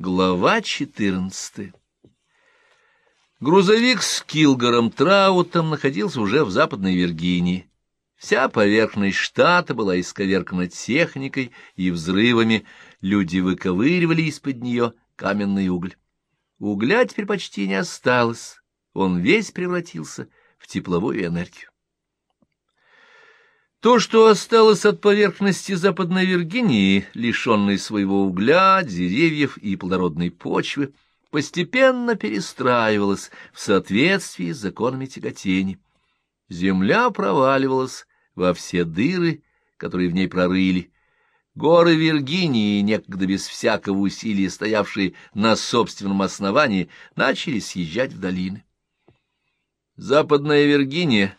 Глава 14 Грузовик с Килгором Траутом находился уже в Западной Виргинии. Вся поверхность штата была исковеркана техникой и взрывами, люди выковыривали из-под нее каменный уголь. Угля теперь почти не осталось, он весь превратился в тепловую энергию. То, что осталось от поверхности Западной Виргинии, лишенной своего угля, деревьев и плодородной почвы, постепенно перестраивалось в соответствии с законами тяготения. Земля проваливалась во все дыры, которые в ней прорыли. Горы Виргинии, некогда без всякого усилия стоявшие на собственном основании, начали съезжать в долины. Западная Виргиния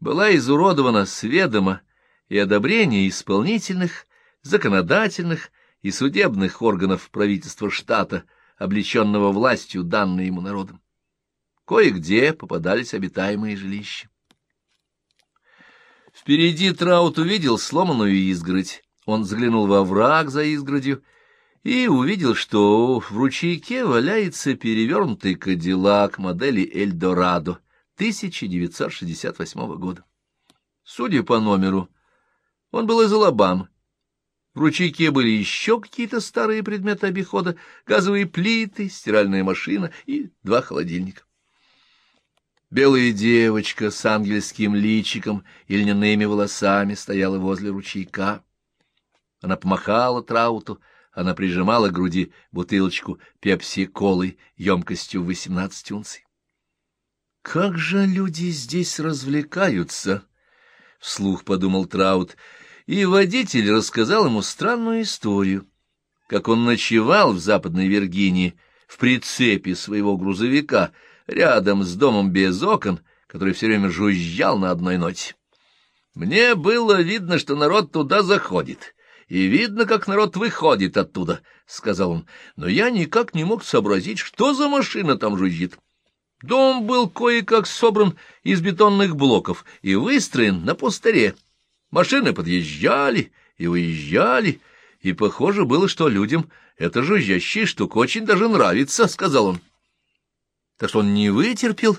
была изуродована с ведома и одобрения исполнительных, законодательных и судебных органов правительства штата, облеченного властью, данной ему народом. Кое-где попадались обитаемые жилища. Впереди Траут увидел сломанную изгородь. Он заглянул во враг за изгородью и увидел, что в ручейке валяется перевернутый кадиллак модели «Эльдорадо» 1968 года. Судя по номеру, он был из Алабамы. В ручейке были еще какие-то старые предметы обихода, газовые плиты, стиральная машина и два холодильника. Белая девочка с ангельским личиком и льняными волосами стояла возле ручейка. Она помахала Трауту, она прижимала к груди бутылочку пепси-колы емкостью в восемнадцать унций. «Как же люди здесь развлекаются!» — вслух подумал Траут, и водитель рассказал ему странную историю, как он ночевал в Западной Виргинии в прицепе своего грузовика — рядом с домом без окон, который все время жужжал на одной ноте. Мне было видно, что народ туда заходит, и видно, как народ выходит оттуда, — сказал он, — но я никак не мог сообразить, что за машина там жужжит. Дом был кое-как собран из бетонных блоков и выстроен на пустыре. Машины подъезжали и уезжали, и похоже было, что людям эта жужжащая штука очень даже нравится, — сказал он так что он не вытерпел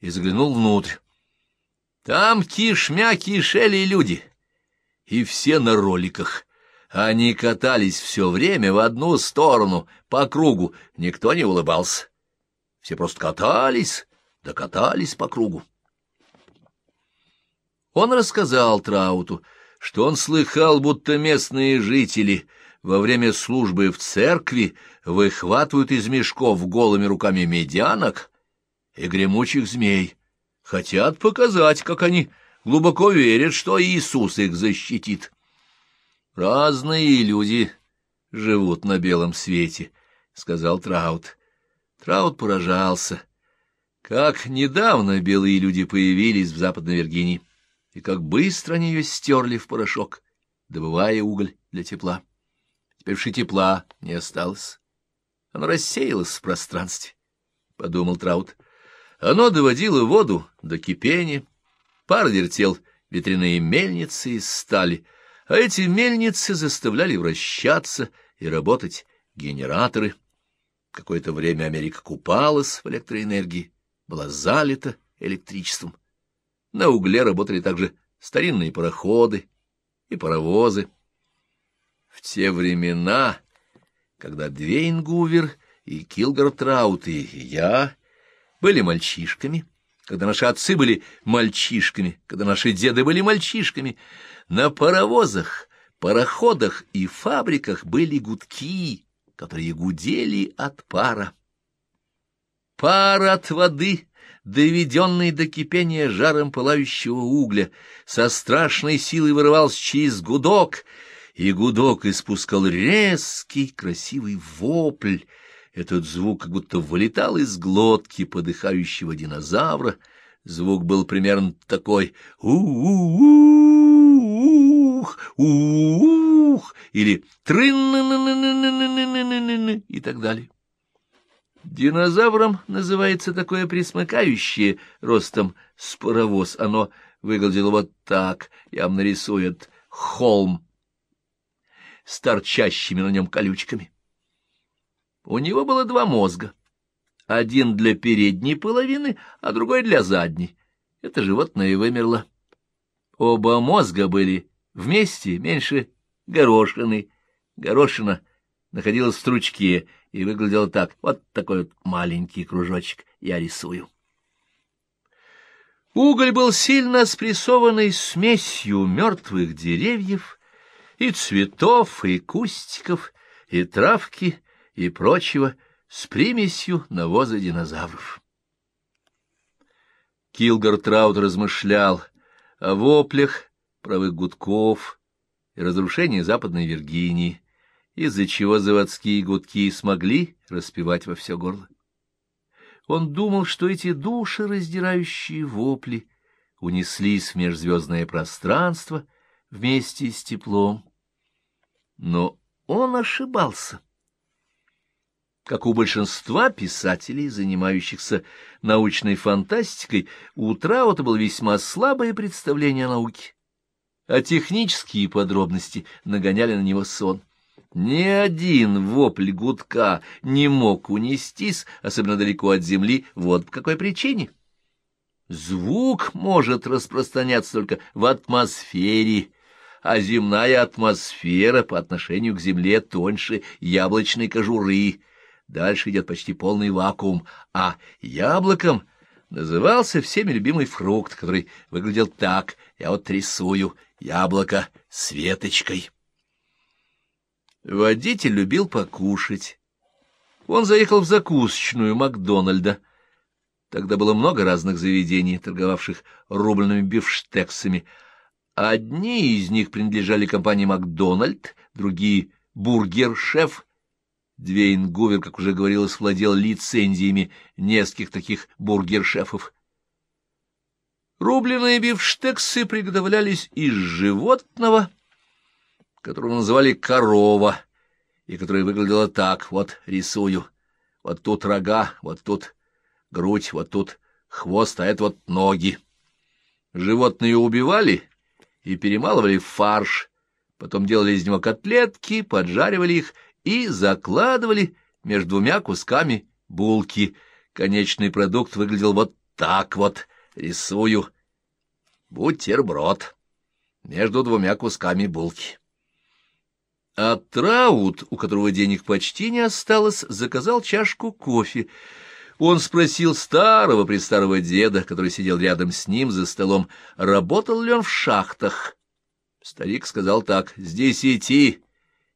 и заглянул внутрь. Там кишмя кишели люди, и все на роликах. Они катались все время в одну сторону, по кругу, никто не улыбался. Все просто катались, да катались по кругу. Он рассказал Трауту, что он слыхал, будто местные жители во время службы в церкви выхватывают из мешков голыми руками медянок и гремучих змей, хотят показать, как они глубоко верят, что Иисус их защитит. Разные люди живут на белом свете, — сказал Траут. Траут поражался. Как недавно белые люди появились в Западной Виргинии, и как быстро они ее стерли в порошок, добывая уголь для тепла. Теперь тепла не осталось. Оно рассеялось в пространстве, — подумал Траут. Оно доводило воду до кипения, пар вертел ветряные мельницы из стали, а эти мельницы заставляли вращаться и работать генераторы. Какое-то время Америка купалась в электроэнергии, была залита электричеством. На угле работали также старинные пароходы и паровозы. В те времена, когда Двейнгувер и Килгар Траут и я были мальчишками, когда наши отцы были мальчишками, когда наши деды были мальчишками, на паровозах, пароходах и фабриках были гудки, которые гудели от пара. Пар от воды, доведенный до кипения жаром пылающего угля, со страшной силой вырывался через гудок — и гудок испускал резкий красивый вопль. Этот звук как будто вылетал из глотки подыхающего динозавра. Звук был примерно такой «у-у-ух, у-ух» или «трын и так далее. Динозавром называется такое присмыкающее ростом с паровоз. Оно выглядело вот так. Я вам нарисую этот холм с торчащими на нем колючками. У него было два мозга. Один для передней половины, а другой для задней. Это животное вымерло. Оба мозга были вместе меньше горошины. Горошина находилась в стручке и выглядела так. Вот такой вот маленький кружочек я рисую. Уголь был сильно спрессованной смесью мертвых деревьев и цветов, и кустиков, и травки, и прочего, с примесью навоза динозавров. Килгар Траут размышлял о воплях, правых гудков и разрушении Западной Виргинии, из-за чего заводские гудки смогли распевать во все горло. Он думал, что эти души, раздирающие вопли, унеслись в межзвездное пространство вместе с теплом. Но он ошибался. Как у большинства писателей, занимающихся научной фантастикой, у Траута было весьма слабое представление о науке, а технические подробности нагоняли на него сон. Ни один вопль гудка не мог унестись, особенно далеко от земли, вот по какой причине. Звук может распространяться только в атмосфере, а земная атмосфера по отношению к земле тоньше яблочной кожуры. Дальше идет почти полный вакуум, а яблоком назывался всеми любимый фрукт, который выглядел так. Я вот рисую яблоко с веточкой. Водитель любил покушать. Он заехал в закусочную Макдональда. Тогда было много разных заведений, торговавших рублеными бифштексами. Одни из них принадлежали компании «Макдональд», другие — «Бургер-шеф». Двейн Гувер, как уже говорилось, владел лицензиями нескольких таких бургер-шефов. Рубленые бифштексы приготовлялись из животного — которую называли корова, и которая выглядела так, вот рисую, вот тут рога, вот тут грудь, вот тут хвост, а это вот ноги. Животные убивали и перемалывали в фарш, потом делали из него котлетки, поджаривали их и закладывали между двумя кусками булки. Конечный продукт выглядел вот так вот, рисую. Бутерброд между двумя кусками булки. А Траут, у которого денег почти не осталось, заказал чашку кофе. Он спросил старого-престарого деда, который сидел рядом с ним за столом, работал ли он в шахтах. Старик сказал так, — с десяти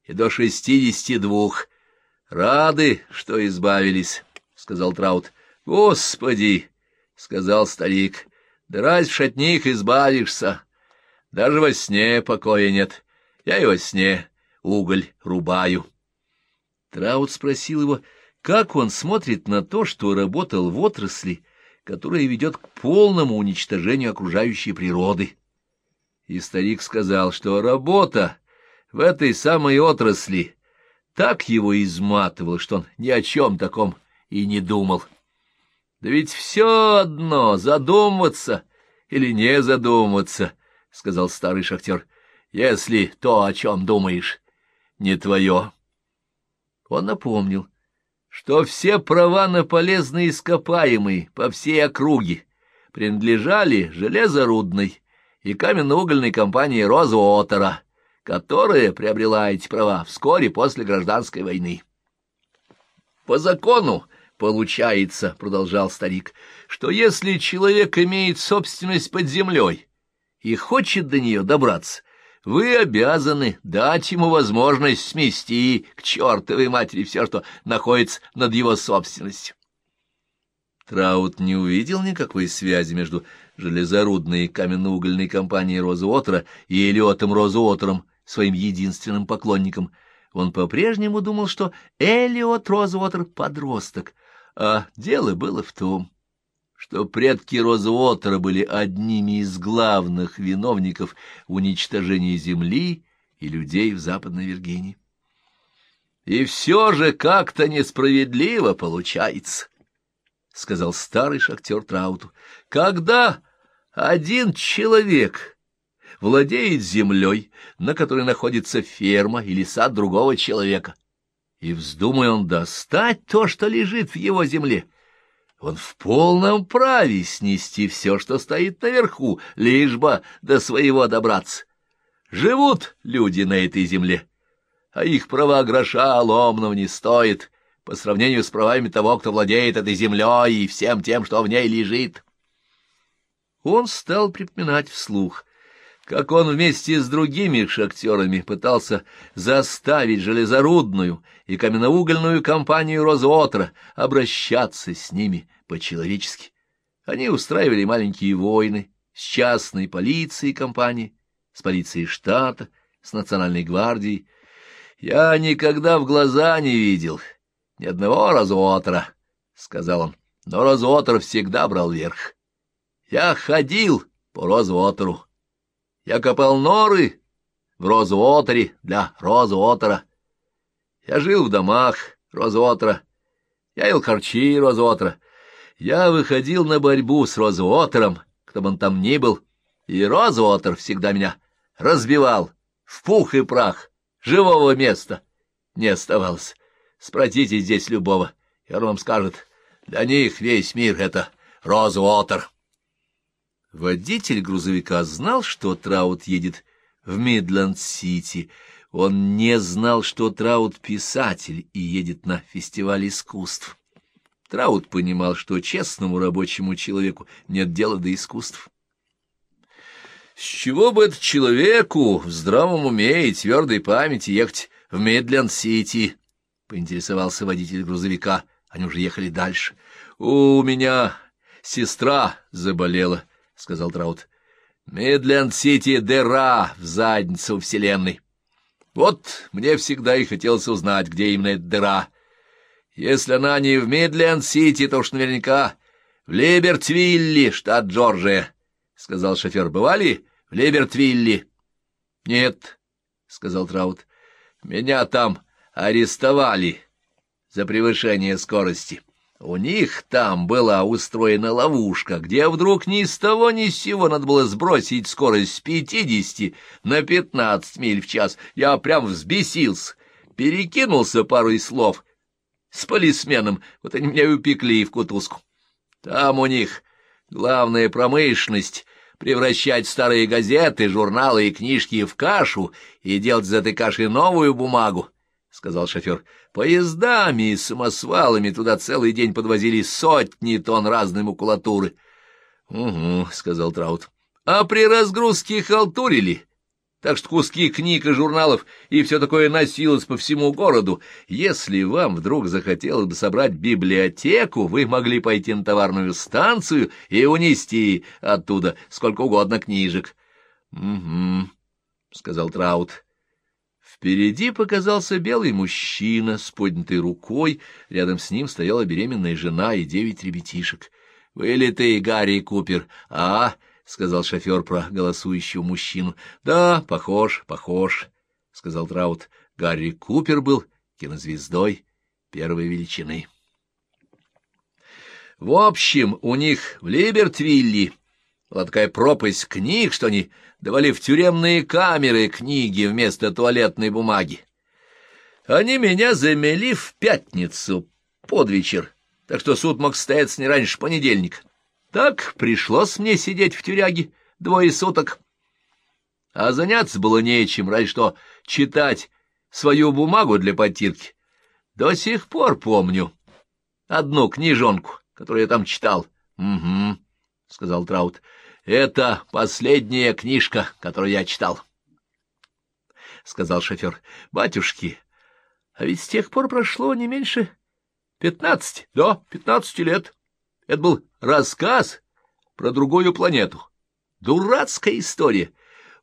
и до шестидесяти двух. — Рады, что избавились, — сказал Траут. — Господи, — сказал старик, — да разве от них избавишься? Даже во сне покоя нет. Я и во сне уголь рубаю. Траут спросил его, как он смотрит на то, что работал в отрасли, которая ведет к полному уничтожению окружающей природы. И старик сказал, что работа в этой самой отрасли так его изматывала, что он ни о чем таком и не думал. Да ведь все одно — задумываться или не задумываться, — сказал старый шахтер, — если то, о чем думаешь, не твое. Он напомнил, что все права на полезные ископаемые по всей округе принадлежали железорудной и каменно-угольной компании Розуотера, которая приобрела эти права вскоре после гражданской войны. По закону получается, — продолжал старик, — что если человек имеет собственность под землей и хочет до нее добраться, вы обязаны дать ему возможность смести к чертовой матери все, что находится над его собственностью. Траут не увидел никакой связи между железорудной каменно-угольной компанией Розуотера и Элиотом Розуотером, своим единственным поклонником. Он по-прежнему думал, что Элиот Розуотер — подросток, а дело было в том, что предки Розуотера были одними из главных виновников уничтожения земли и людей в Западной Виргинии. И все же как-то несправедливо получается, — сказал старый шахтер Трауту, — когда один человек владеет землей, на которой находится ферма или сад другого человека, и вздумай он достать то, что лежит в его земле. Он в полном праве снести все, что стоит наверху, лишь бы до своего добраться. Живут люди на этой земле, а их права гроша ломного не стоит по сравнению с правами того, кто владеет этой землей и всем тем, что в ней лежит. Он стал припоминать вслух — как он вместе с другими шахтерами пытался заставить железорудную и каменноугольную компанию Розуотра обращаться с ними по-человечески. Они устраивали маленькие войны с частной полицией компании, с полицией штата, с национальной гвардией. Я никогда в глаза не видел ни одного Розуотра, — сказал он, — но Розуотр всегда брал верх. Я ходил по Розуотру я копал норы в Розуотере для Розуотера. Я жил в домах Розуотера. Я ел харчи Розуотера. Я выходил на борьбу с Розуотером, кто бы он там ни был, и Розуотер всегда меня разбивал в пух и прах. Живого места не оставалось. Спросите здесь любого, и он вам скажет, для них весь мир — это Розуотер. Водитель грузовика знал, что Траут едет в Мидленд-Сити. Он не знал, что Траут — писатель и едет на фестиваль искусств. Траут понимал, что честному рабочему человеку нет дела до искусств. С чего бы это человеку в здравом уме и твердой памяти ехать в Мидленд-Сити? — поинтересовался водитель грузовика. Они уже ехали дальше. — У меня сестра заболела, — сказал Траут. «Мидленд-Сити — дыра в заднице вселенной. Вот мне всегда и хотелось узнать, где именно эта дыра. Если она не в Мидленд-Сити, то уж наверняка в Либертвилле, штат Джорджия», — сказал шофер. «Бывали в Либертвилле?» «Нет», — сказал Траут. «Меня там арестовали за превышение скорости». У них там была устроена ловушка, где вдруг ни с того ни с сего надо было сбросить скорость с пятидесяти на пятнадцать миль в час. Я прям взбесился, перекинулся парой слов с полисменом, вот они меня упекли в кутузку. Там у них главная промышленность — превращать старые газеты, журналы и книжки в кашу и делать из этой каши новую бумагу. — сказал шофер. — Поездами и самосвалами туда целый день подвозили сотни тонн разной макулатуры. — Угу, — сказал Траут. — А при разгрузке халтурили. Так что куски книг и журналов и все такое носилось по всему городу. Если вам вдруг захотелось бы собрать библиотеку, вы могли пойти на товарную станцию и унести оттуда сколько угодно книжек. — Угу, — сказал Траут. Впереди показался белый мужчина с поднятой рукой, рядом с ним стояла беременная жена и девять ребятишек. — Вылитый Гарри Купер, а? — сказал шофер про голосующего мужчину. — Да, похож, похож, — сказал Траут. Гарри Купер был кинозвездой первой величины. В общем, у них в Либертвилле была такая пропасть книг, что они давали в тюремные камеры книги вместо туалетной бумаги. Они меня замели в пятницу под вечер, так что суд мог состояться не раньше понедельника. Так пришлось мне сидеть в тюряге двое суток. А заняться было нечем, разве что читать свою бумагу для потирки. До сих пор помню одну книжонку, которую я там читал. — Угу, — сказал Траут. Это последняя книжка, которую я читал. — сказал шофер. — Батюшки, а ведь с тех пор прошло не меньше пятнадцати, да, пятнадцати лет. Это был рассказ про другую планету. Дурацкая история.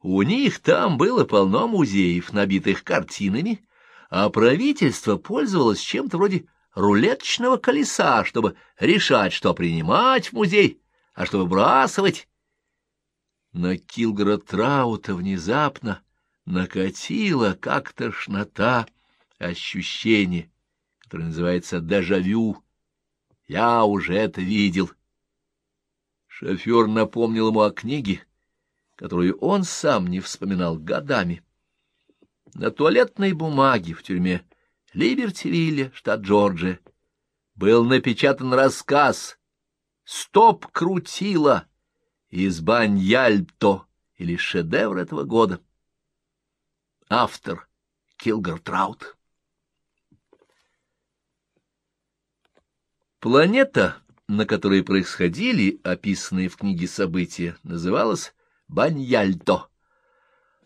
У них там было полно музеев, набитых картинами, а правительство пользовалось чем-то вроде рулеточного колеса, чтобы решать, что принимать в музей, а что выбрасывать. На Килгора Траута внезапно накатила, как тошнота, ощущение, которое называется дежавю. Я уже это видел. Шофер напомнил ему о книге, которую он сам не вспоминал годами. На туалетной бумаге в тюрьме Либертивилле, штат Джорджия, был напечатан рассказ «Стоп крутила» из Баньяльто или шедевр этого года. Автор Килгар Траут. Планета, на которой происходили описанные в книге события, называлась Баньяльто,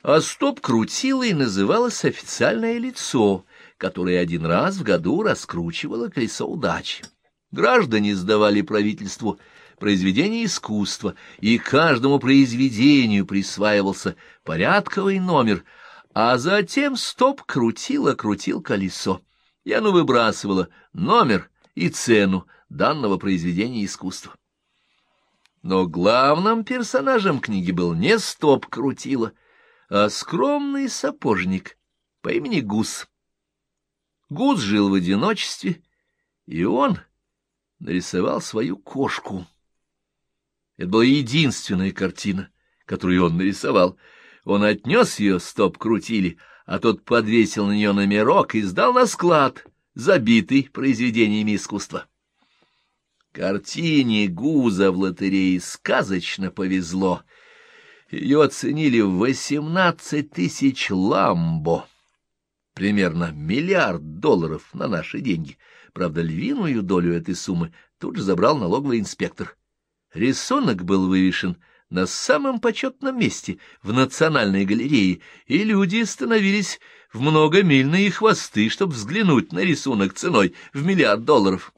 а стоп-крутилой называлось официальное лицо, которое один раз в году раскручивало колесо удачи. Граждане сдавали правительству произведение искусства, и каждому произведению присваивался порядковый номер, а затем стоп крутило крутил колесо, и оно выбрасывало номер и цену данного произведения искусства. Но главным персонажем книги был не стоп крутило, а скромный сапожник по имени Гус. Гус жил в одиночестве, и он нарисовал свою кошку. Это была единственная картина, которую он нарисовал. Он отнес ее, стоп-крутили, а тот подвесил на нее номерок и сдал на склад, забитый произведениями искусства. Картине Гуза в лотерее сказочно повезло. Ее оценили в восемнадцать тысяч ламбо, примерно миллиард долларов на наши деньги. Правда, львиную долю этой суммы тут же забрал налоговый инспектор. Рисунок был вывешен на самом почетном месте, в Национальной галерее, и люди становились в многомильные хвосты, чтобы взглянуть на рисунок ценой в миллиард долларов.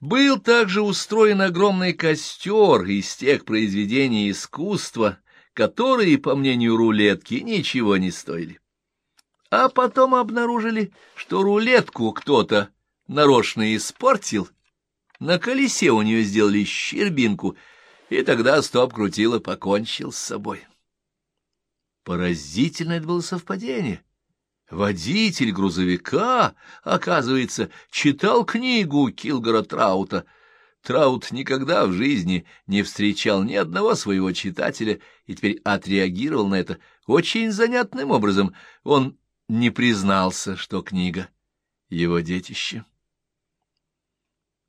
Был также устроен огромный костер из тех произведений искусства, которые, по мнению рулетки, ничего не стоили. А потом обнаружили, что рулетку кто-то нарочно испортил, на колесе у нее сделали щербинку, и тогда стоп-крутило покончил с собой. Поразительное это было совпадение. Водитель грузовика, оказывается, читал книгу Килгора Траута. Траут никогда в жизни не встречал ни одного своего читателя и теперь отреагировал на это очень занятным образом. Он не признался, что книга — его детище.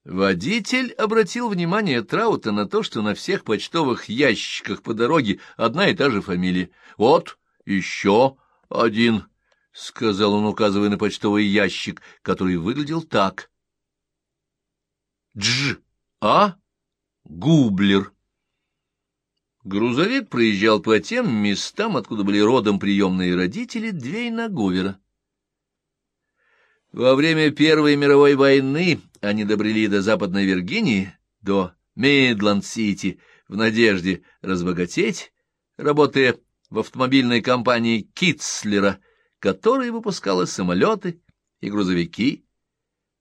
Водитель обратил внимание Траута на то, что на всех почтовых ящиках по дороге одна и та же фамилия. «Вот еще один», — сказал он, указывая на почтовый ящик, который выглядел так. «Дж. А. Гублер». Грузовик проезжал по тем местам, откуда были родом приемные родители Двейна Гувера. Во время Первой мировой войны они добрели до Западной Виргинии, до Мидланд-Сити, в надежде разбогатеть, работая в автомобильной компании Кидслера, которая выпускала самолеты и грузовики.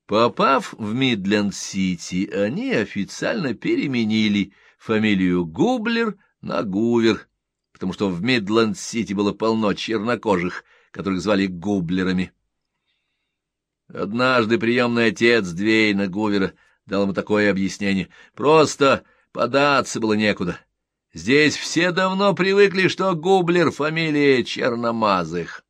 Попав в Мидленд-Сити, они официально переменили фамилию Гублер на Гувер, потому что в Мидленд-Сити было полно чернокожих, которых звали Гублерами. Однажды приемный отец Двейна Гувера дал ему такое объяснение. Просто податься было некуда. Здесь все давно привыкли, что Гублер — фамилия черномазых.